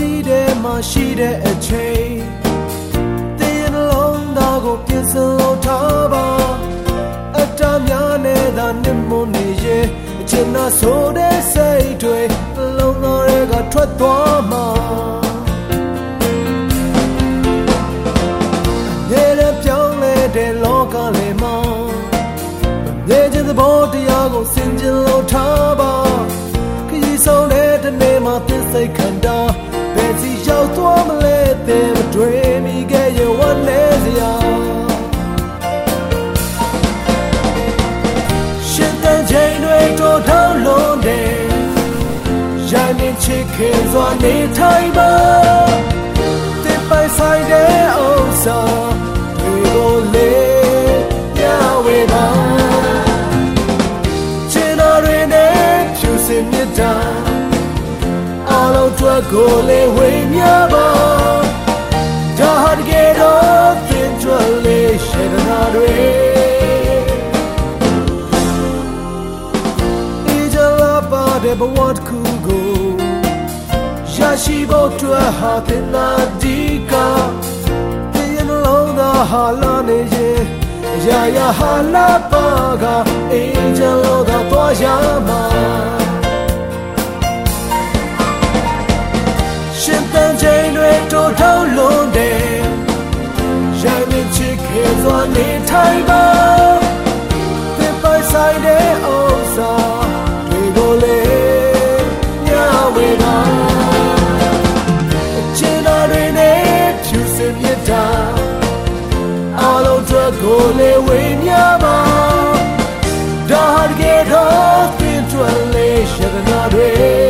ကြီးတဲ့မှာရှိတဲ့အချိန်တင်းလုံးသားကိုပြင်ဆင်လို့ထားပါအတများနဲ့သာနှမွန်နေရဲ့အချင်နာဆိုတဲ့စိတ်တွေလုံးသားတွေကထွက်သွားမှာနေရပြောင်းလဲတဲ့လောကလေးမှာမြေချင်းသဘောတရားကိုစင်ကြင်လို့ထားပါခရီးဆောင်တဲ့တနေ့မှာသစ္စိတ်ခန္န်နေချစ်ခင်စွာနေထိုင်ပါတင်ပိုင်ဆိုင်တဲ့ဥစ္စာတွေကိုလေရဝေပါချင်တော်တွေနဲ့ဖြူစင်မြတ်တာအလုံးထွက်ကိုလေဝေမြပါဒါဟာတကယ်တော့သင်ကြွလေးရှေဒနာတွေဒီကြလာပါတဲ့ဘဝတစ်ခုကို ရရှိဖို့အတွက်ဟာတင်လာဒီကတင်လုံးသာဟာလာနေရဲ့အရာရာဟာလာပါကအေးချလို့သာသွားရမှာရှင်တန်ချိန်တွေတိုးထောင်းလုံးတယ်ရိုင်းမြစ်ချစ်ခေစွာနေထိုင်ပါ က်ကိုလေဝေမျှပါဒါဟာတကယ်တော့သင်ထွက်လေရှဒနာတွေရှင်တ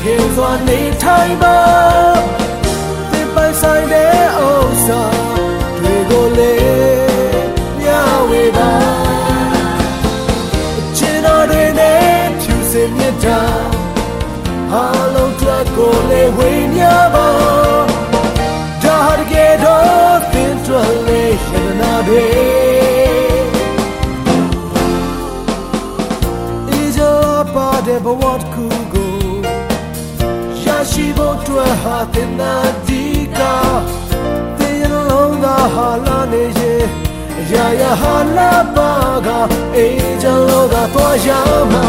ချစ်ခင်စွာနေထိုင်ပါသင်ပိုင်ဆိုင်တဲ့ဥစ္စာတွေကိုလေမျှဝေပါအချင်တော်တွေနဲ့ဖြူစင်မြတ်တာအလုံးထွက်ကိုလေဝေမျှပါဒါဟာတကယ်တော့သင်ထွက်လေရတနာတွေ ဖို့အတွက်ဟာတင်နာဒီကတင်လုံးသာဟာလာနေရဲ့အရာရာဟာလာပါကအေးချမ်းလို့သာသွားရမှာ